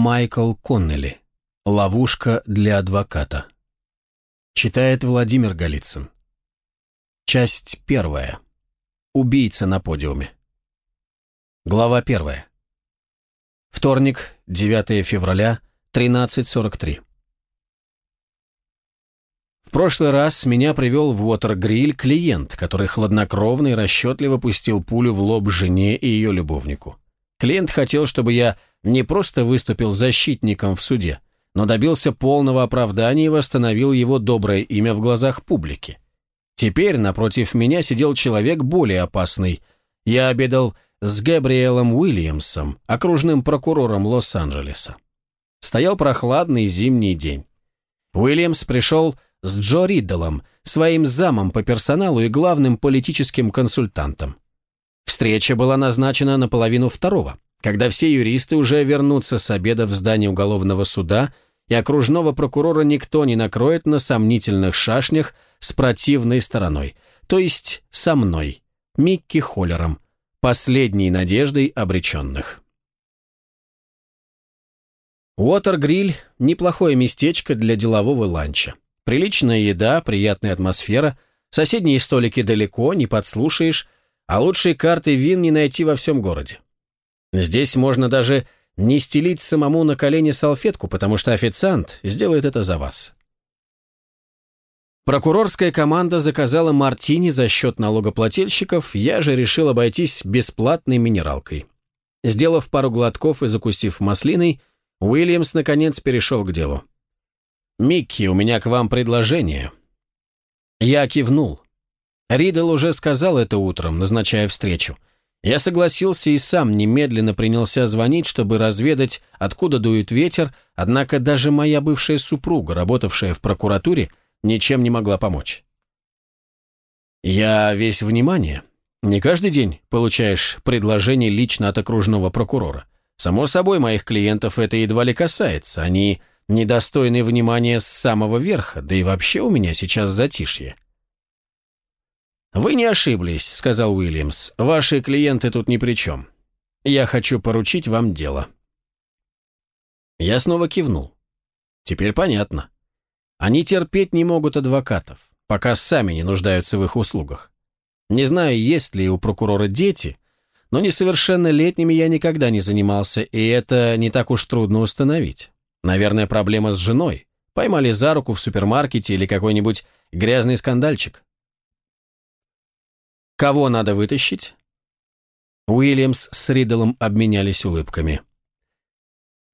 Майкл Коннелли. Ловушка для адвоката. Читает Владимир Голицын. Часть первая. Убийца на подиуме. Глава первая. Вторник, 9 февраля, 13.43. В прошлый раз меня привел в Уотергриль клиент, который хладнокровно и расчетливо пустил пулю в лоб жене и ее любовнику. Клиент хотел, чтобы я не просто выступил защитником в суде, но добился полного оправдания и восстановил его доброе имя в глазах публики. Теперь напротив меня сидел человек более опасный. Я обедал с Габриэлом Уильямсом, окружным прокурором Лос-Анджелеса. Стоял прохладный зимний день. Уильямс пришел с Джо Ридделом, своим замом по персоналу и главным политическим консультантом. Встреча была назначена на половину второго, когда все юристы уже вернутся с обеда в здание уголовного суда, и окружного прокурора никто не накроет на сомнительных шашнях с противной стороной, то есть со мной, Микки Холлером, последней надеждой обреченных. Уотергриль – неплохое местечко для делового ланча. Приличная еда, приятная атмосфера, соседние столики далеко, не подслушаешь, а лучшие карты вин не найти во всем городе. Здесь можно даже не стелить самому на колени салфетку, потому что официант сделает это за вас. Прокурорская команда заказала мартини за счет налогоплательщиков, я же решил обойтись бесплатной минералкой. Сделав пару глотков и закусив маслиной, Уильямс наконец перешел к делу. «Микки, у меня к вам предложение». Я кивнул. Ридл уже сказал это утром, назначая встречу. Я согласился и сам немедленно принялся звонить, чтобы разведать, откуда дует ветер, однако даже моя бывшая супруга, работавшая в прокуратуре, ничем не могла помочь. «Я весь внимание. Не каждый день получаешь предложение лично от окружного прокурора. Само собой, моих клиентов это едва ли касается. Они недостойны внимания с самого верха, да и вообще у меня сейчас затишье. «Вы не ошиблись», — сказал Уильямс. «Ваши клиенты тут ни при чем. Я хочу поручить вам дело». Я снова кивнул. Теперь понятно. Они терпеть не могут адвокатов, пока сами не нуждаются в их услугах. Не знаю, есть ли у прокурора дети, но несовершеннолетними я никогда не занимался, и это не так уж трудно установить. Наверное, проблема с женой. Поймали за руку в супермаркете или какой-нибудь грязный скандальчик. Кого надо вытащить? Уильямс с Риддлом обменялись улыбками.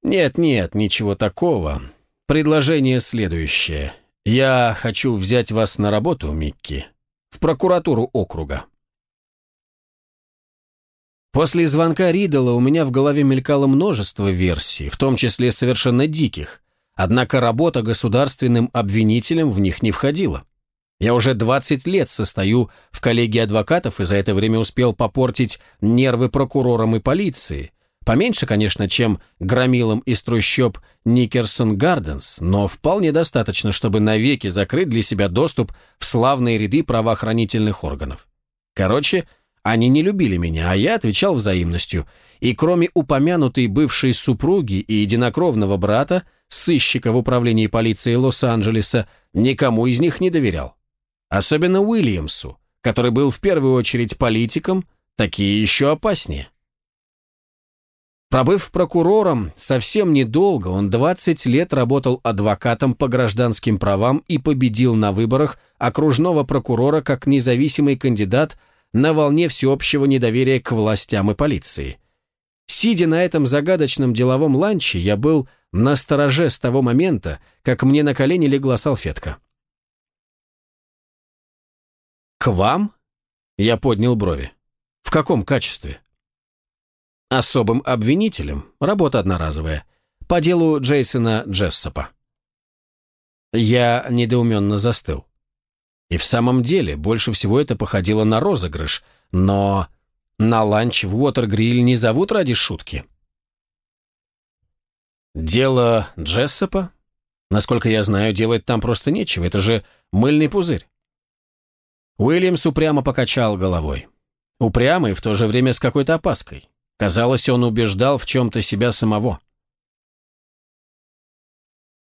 «Нет-нет, ничего такого. Предложение следующее. Я хочу взять вас на работу, Микки, в прокуратуру округа». После звонка Риддла у меня в голове мелькало множество версий, в том числе совершенно диких, однако работа государственным обвинителем в них не входила. Я уже 20 лет состою в коллегии адвокатов и за это время успел попортить нервы прокурорам и полиции. Поменьше, конечно, чем громилам из трущоб Никерсон Гарденс, но вполне достаточно, чтобы навеки закрыть для себя доступ в славные ряды правоохранительных органов. Короче, они не любили меня, а я отвечал взаимностью. И кроме упомянутой бывшей супруги и единокровного брата, сыщика в управлении полиции Лос-Анджелеса, никому из них не доверял. Особенно Уильямсу, который был в первую очередь политиком, такие еще опаснее. Пробыв прокурором совсем недолго, он 20 лет работал адвокатом по гражданским правам и победил на выборах окружного прокурора как независимый кандидат – на волне всеобщего недоверия к властям и полиции. Сидя на этом загадочном деловом ланче, я был на стороже с того момента, как мне на колени легла салфетка. «К вам?» — я поднял брови. «В каком качестве?» «Особым обвинителем. Работа одноразовая. По делу Джейсона Джессопа». Я недоуменно застыл. И в самом деле, больше всего это походило на розыгрыш, но на ланч в Уотергриль не зовут ради шутки. Дело Джессопа? Насколько я знаю, делать там просто нечего, это же мыльный пузырь. Уильямс упрямо покачал головой. Упрямо и в то же время с какой-то опаской. Казалось, он убеждал в чем-то себя самого.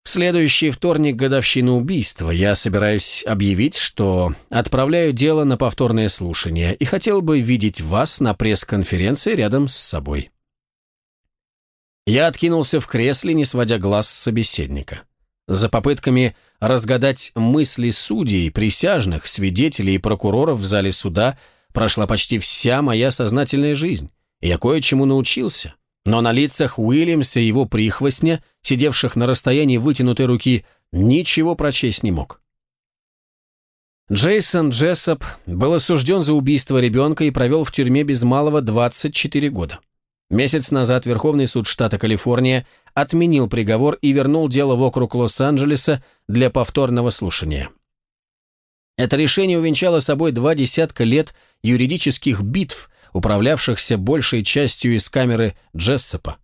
Следующий вторник годовщины убийства я собираюсь объявить, что отправляю дело на повторное слушание и хотел бы видеть вас на пресс-конференции рядом с собой. Я откинулся в кресле, не сводя глаз с собеседника. За попытками разгадать мысли судей, присяжных, свидетелей и прокуроров в зале суда прошла почти вся моя сознательная жизнь, я кое-чему научился. Но на лицах Уильямса и его прихвостня, сидевших на расстоянии вытянутой руки, ничего прочесть не мог. Джейсон Джессоп был осужден за убийство ребенка и провел в тюрьме без малого 24 года. Месяц назад Верховный суд штата Калифорния отменил приговор и вернул дело в округ Лос-Анджелеса для повторного слушания. Это решение увенчало собой два десятка лет юридических битв, управлявшихся большей частью из камеры Джессопа.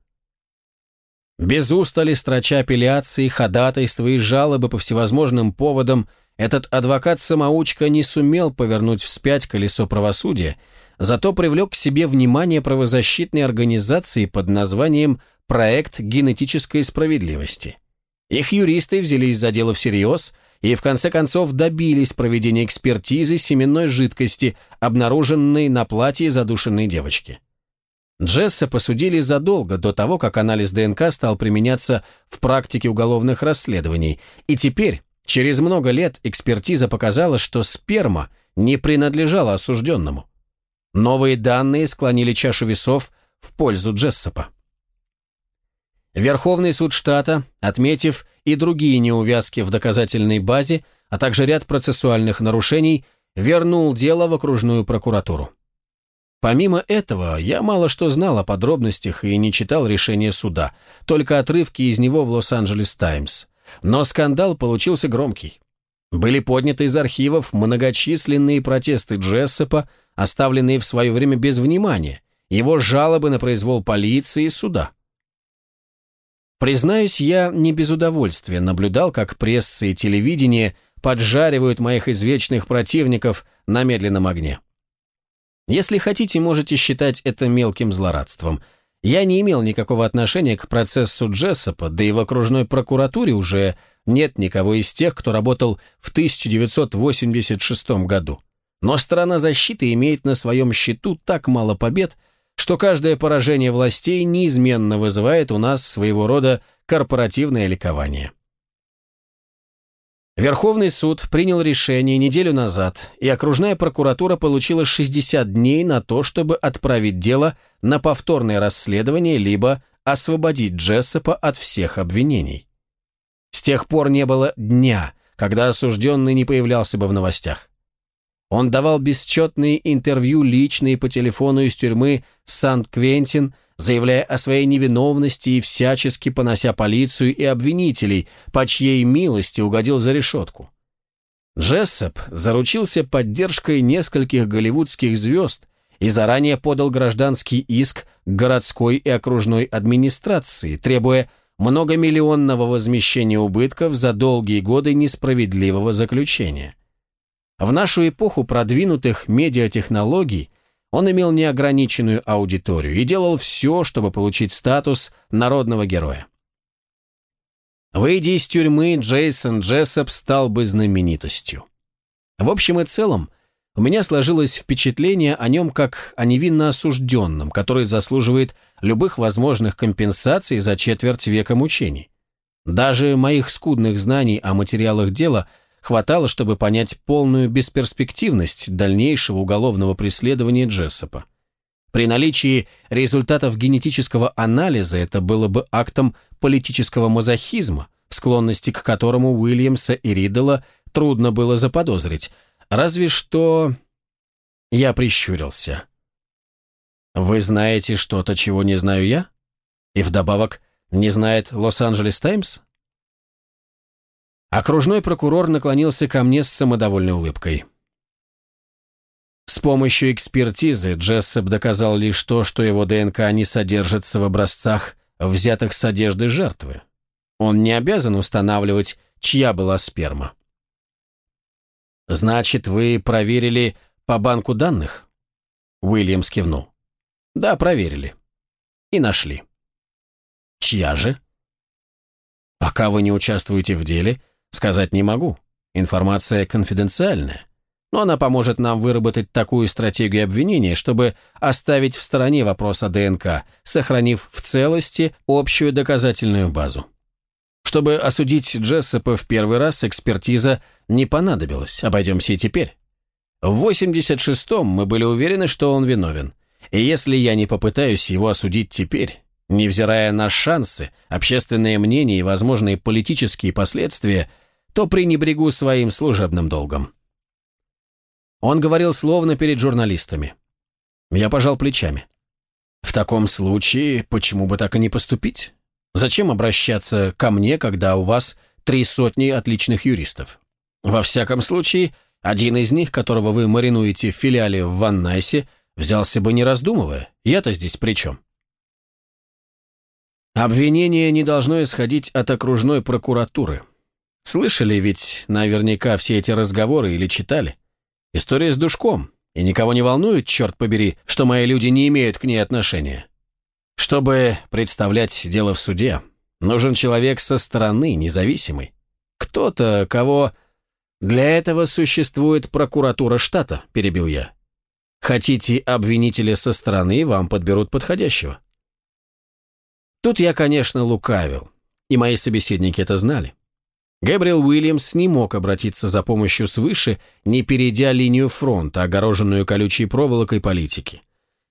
Без устали строча апелляции, ходатайства и жалобы по всевозможным поводам, этот адвокат-самоучка не сумел повернуть вспять колесо правосудия, зато привлек к себе внимание правозащитной организации под названием «Проект генетической справедливости». Их юристы взялись за дело всерьез и в конце концов добились проведения экспертизы семенной жидкости, обнаруженной на платье задушенной девочки. Джесса посудили задолго до того, как анализ ДНК стал применяться в практике уголовных расследований, и теперь, через много лет, экспертиза показала, что сперма не принадлежала осужденному. Новые данные склонили чашу весов в пользу Джессопа. Верховный суд штата, отметив и другие неувязки в доказательной базе, а также ряд процессуальных нарушений, вернул дело в окружную прокуратуру. Помимо этого, я мало что знал о подробностях и не читал решения суда, только отрывки из него в Лос-Анджелес Таймс. Но скандал получился громкий. Были подняты из архивов многочисленные протесты Джессопа, оставленные в свое время без внимания, его жалобы на произвол полиции и суда. Признаюсь, я не без удовольствия наблюдал, как пресса и телевидение поджаривают моих извечных противников на медленном огне. Если хотите, можете считать это мелким злорадством – я не имел никакого отношения к процессу Джессопа, да и в окружной прокуратуре уже нет никого из тех, кто работал в 1986 году. Но сторона защиты имеет на своем счету так мало побед, что каждое поражение властей неизменно вызывает у нас своего рода корпоративное ликование. Верховный суд принял решение неделю назад, и окружная прокуратура получила 60 дней на то, чтобы отправить дело на повторное расследование либо освободить Джессопа от всех обвинений. С тех пор не было дня, когда осужденный не появлялся бы в новостях. Он давал бесчетные интервью личные по телефону из тюрьмы Сан-Квентин, заявляя о своей невиновности и всячески понося полицию и обвинителей, по чьей милости угодил за решетку. Джессоп заручился поддержкой нескольких голливудских звезд и заранее подал гражданский иск городской и окружной администрации, требуя многомиллионного возмещения убытков за долгие годы несправедливого заключения. В нашу эпоху продвинутых медиатехнологий он имел неограниченную аудиторию и делал все, чтобы получить статус народного героя. Выйдя из тюрьмы, Джейсон Джессоп стал бы знаменитостью. В общем и целом, у меня сложилось впечатление о нем как о невинно осужденном, который заслуживает любых возможных компенсаций за четверть века мучений. Даже моих скудных знаний о материалах дела – хватало, чтобы понять полную бесперспективность дальнейшего уголовного преследования Джессопа. При наличии результатов генетического анализа это было бы актом политического мазохизма, в склонности к которому Уильямса и Риддела трудно было заподозрить, разве что... Я прищурился. «Вы знаете что-то, чего не знаю я? И вдобавок, не знает Лос-Анджелес Таймс?» Окружной прокурор наклонился ко мне с самодовольной улыбкой. С помощью экспертизы Джессеп доказал лишь то, что его ДНК не содержится в образцах, взятых с одежды жертвы. Он не обязан устанавливать, чья была сперма. «Значит, вы проверили по банку данных?» Уильямс кивнул. «Да, проверили. И нашли». «Чья же?» Пока вы не участвуете в деле, сказать не могу. Информация конфиденциальная. Но она поможет нам выработать такую стратегию обвинения, чтобы оставить в стороне вопрос о ДНК, сохранив в целости общую доказательную базу. Чтобы осудить Джессопа в первый раз, экспертиза не понадобилась, обойдемся и теперь. В 86-м мы были уверены, что он виновен. И если я не попытаюсь его осудить теперь, невзирая на шансы, общественное мнение и возможные политические последствия, то пренебрегу своим служебным долгом. Он говорил словно перед журналистами. Я пожал плечами. В таком случае, почему бы так и не поступить? Зачем обращаться ко мне, когда у вас три сотни отличных юристов? Во всяком случае, один из них, которого вы маринуете в филиале в Ваннайсе, взялся бы не раздумывая. Я-то здесь при чем? Обвинение не должно исходить от окружной прокуратуры. Слышали ведь наверняка все эти разговоры или читали? История с душком, и никого не волнует, черт побери, что мои люди не имеют к ней отношения. Чтобы представлять дело в суде, нужен человек со стороны, независимый. Кто-то, кого... Для этого существует прокуратура штата, перебил я. Хотите обвинителя со стороны, вам подберут подходящего. Тут я, конечно, лукавил, и мои собеседники это знали. Гэбриэл Уильямс не мог обратиться за помощью свыше, не перейдя линию фронта, огороженную колючей проволокой политики.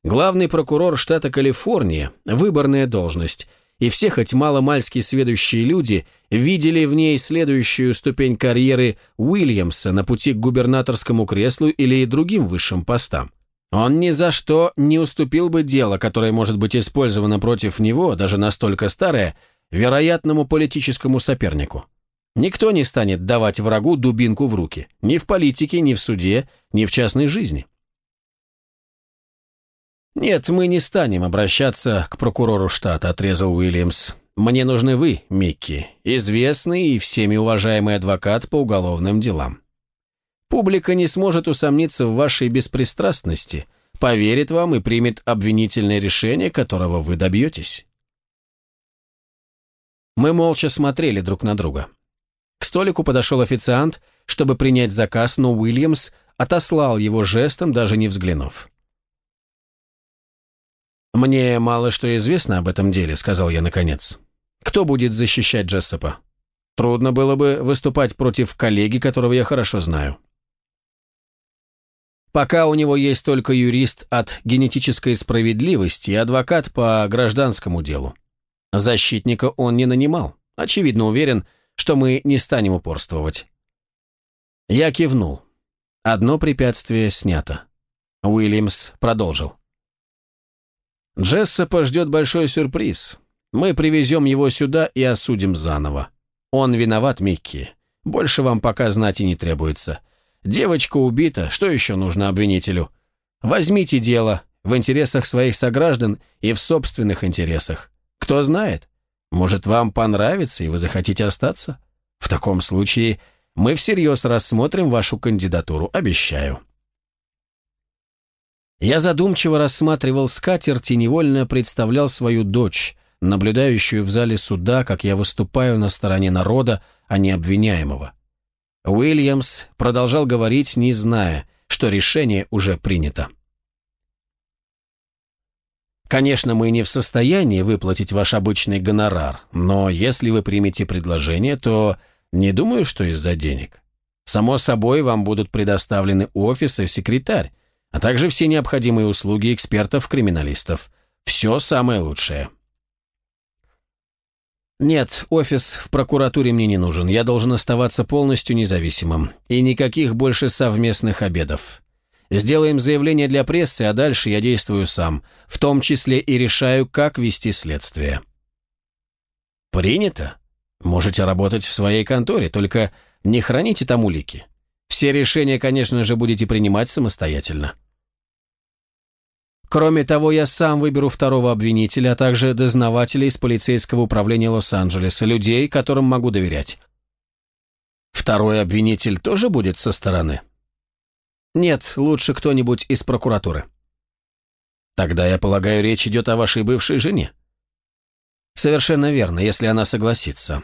Главный прокурор штата Калифорния – выборная должность, и все хоть мало-мальски сведущие люди видели в ней следующую ступень карьеры Уильямса на пути к губернаторскому креслу или другим высшим постам. Он ни за что не уступил бы дело, которое может быть использовано против него, даже настолько старое, вероятному политическому сопернику. Никто не станет давать врагу дубинку в руки, ни в политике, ни в суде, ни в частной жизни. «Нет, мы не станем обращаться к прокурору штата», — отрезал Уильямс. «Мне нужны вы, Микки, известный и всеми уважаемый адвокат по уголовным делам. Публика не сможет усомниться в вашей беспристрастности, поверит вам и примет обвинительное решение, которого вы добьетесь». Мы молча смотрели друг на друга. К столику подошел официант, чтобы принять заказ, но Уильямс отослал его жестом, даже не взглянув. «Мне мало что известно об этом деле», — сказал я наконец. «Кто будет защищать Джессопа? Трудно было бы выступать против коллеги, которого я хорошо знаю». Пока у него есть только юрист от генетической справедливости и адвокат по гражданскому делу. Защитника он не нанимал. Очевидно уверен, что мы не станем упорствовать. Я кивнул. Одно препятствие снято. Уильямс продолжил. Джессопа ждет большой сюрприз. Мы привезем его сюда и осудим заново. Он виноват, Микки. Больше вам пока знать и не требуется. Девочка убита, что еще нужно обвинителю? Возьмите дело в интересах своих сограждан и в собственных интересах. Кто знает, может, вам понравится и вы захотите остаться? В таком случае мы всерьез рассмотрим вашу кандидатуру, обещаю. Я задумчиво рассматривал скатерть и невольно представлял свою дочь, наблюдающую в зале суда, как я выступаю на стороне народа, а не обвиняемого. Уильямс продолжал говорить, не зная, что решение уже принято. Конечно, мы не в состоянии выплатить ваш обычный гонорар, но если вы примете предложение, то не думаю, что из-за денег. Само собой, вам будут предоставлены офис и секретарь, а также все необходимые услуги экспертов-криминалистов. Все самое лучшее. Нет, офис в прокуратуре мне не нужен. Я должен оставаться полностью независимым. И никаких больше совместных обедов. Сделаем заявление для прессы, а дальше я действую сам, в том числе и решаю, как вести следствие. Принято. Можете работать в своей конторе, только не храните там улики. Все решения, конечно же, будете принимать самостоятельно. Кроме того, я сам выберу второго обвинителя, а также дознавателей из полицейского управления Лос-Анджелеса, людей, которым могу доверять. Второй обвинитель тоже будет со стороны? Нет, лучше кто-нибудь из прокуратуры. Тогда, я полагаю, речь идет о вашей бывшей жене? Совершенно верно, если она согласится.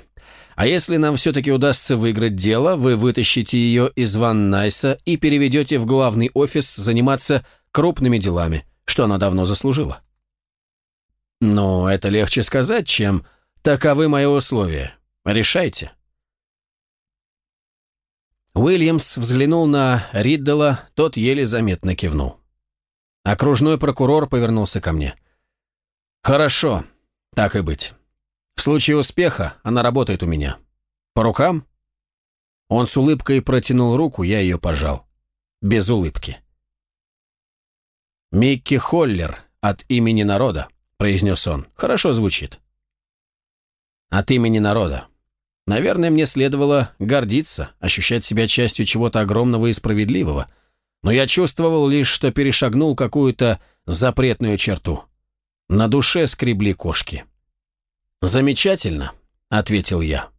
А если нам все-таки удастся выиграть дело, вы вытащите ее из Ван Найса и переведете в главный офис заниматься крупными делами, что она давно заслужила. Но это легче сказать, чем «таковы мои условия». Решайте. Уильямс взглянул на Риддела, тот еле заметно кивнул. Окружной прокурор повернулся ко мне. «Хорошо, так и быть. В случае успеха она работает у меня. По рукам?» Он с улыбкой протянул руку, я ее пожал. Без улыбки. «Микки Холлер от имени народа», — произнес он. «Хорошо звучит». «От имени народа. Наверное, мне следовало гордиться, ощущать себя частью чего-то огромного и справедливого, но я чувствовал лишь, что перешагнул какую-то запретную черту. На душе скребли кошки. «Замечательно», — ответил я.